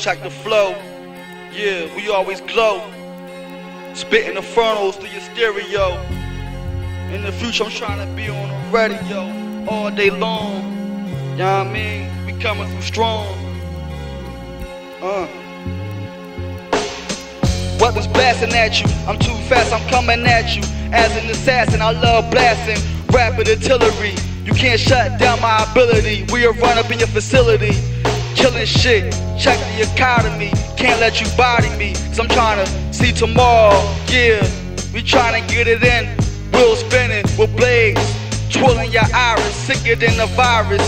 check the flow. Yeah, we always glow. Spitting the frontals through your stereo. In the future, I'm trying to be on the radio all day long. You know I mean? We coming through strong. Uh. Weapons blasting at you. I'm too fast, I'm coming at you. As an assassin, I love blasting. Rapid artillery. You can't shut down my ability. We'll run up in your facility. Killing shit. Check the economy. Can't let you body me. Cause I'm trying to see tomorrow. Yeah. We trying to get it in. Wheels spinning with blades. Twirling your iris. Sicker than the virus.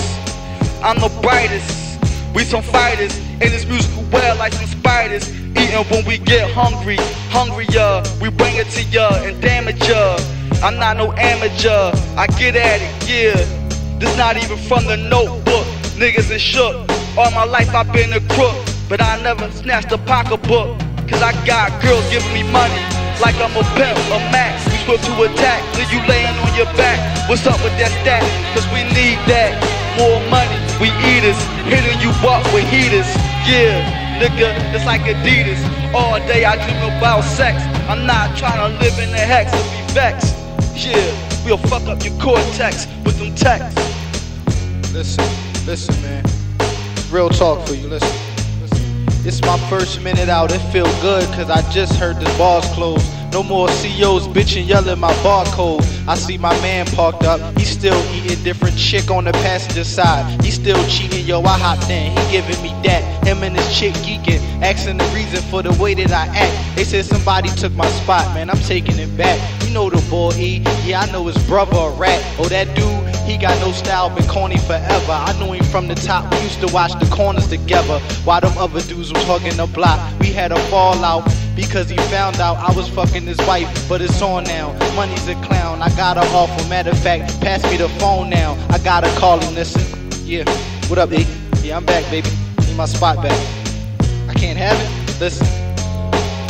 I'm the brightest. We some fighters in this musical world like some spiders. Eating when we get hungry, hungrier. We bring it to ya and damage ya. I'm not no amateur. I get at it, yeah. This not even from the notebook. Niggas is shook. All my life I've been a crook, but I never snatched a pocketbook. Cause I got girls giving me money like I'm a pimp, a max. We supposed to attack, then you laying on your back. What's up with that stat? Cause we need that. More money, we eaters. Hitting you up with heaters. Yeah, nigga, it's like Adidas. All day I dream about sex. I'm not trying to live in the hex and be vexed. Yeah, we'll fuck up your cortex with them texts. Listen, listen, man. Real talk for you, listen. It's my first minute out, it feel good, cause I just heard the bars close. No more CEOs bitching, yelling my barcode. I see my man parked up, he still eating different chick on the passenger side. He still cheating, yo, I hopped in, he giving me that. Him and his chick geeking, asking the reason for the way that I act. They said somebody took my spot, man, I'm taking it back. Know the boy E, yeah, I know his brother a rat. Oh, that dude, he got no style, been corny forever. I knew him from the top, we used to watch the corners together. While them other dudes was hugging the block, we had a fallout because he found out I was fucking his wife. But it's on now, money's a clown. I got her offer, matter of fact, pass me the phone now. I gotta call him, listen. Yeah, what up, E? Yeah, I'm back, baby. Need my spot back. I can't have it? Listen.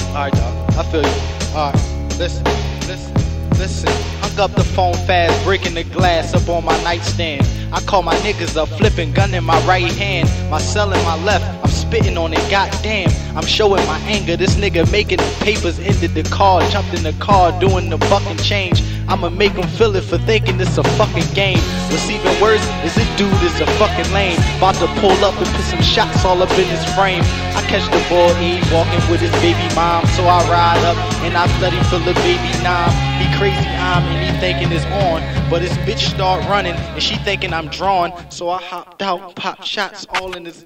Alright, dog. I feel you. Alright, listen, listen. Listen, hung up the phone fast, breaking the glass up on my nightstand. I call my niggas up, flipping gun in my right hand, my cell in my left. Spitting on it, goddamn. I'm showing my anger. This nigga making the papers, ended the car, jumped in the car, doing the fucking change. I'ma make him feel it for thinking it's a fucking game. What's even worse is this dude is a fucking lame. About to pull up and put some shots all up in his frame. I catch the boy E walking with his baby mom, so I ride up and I study for the baby nom. He crazy I'm and he thinking it's on, but his bitch start running and she thinking I'm drawn. So I hopped out, pop shots all in his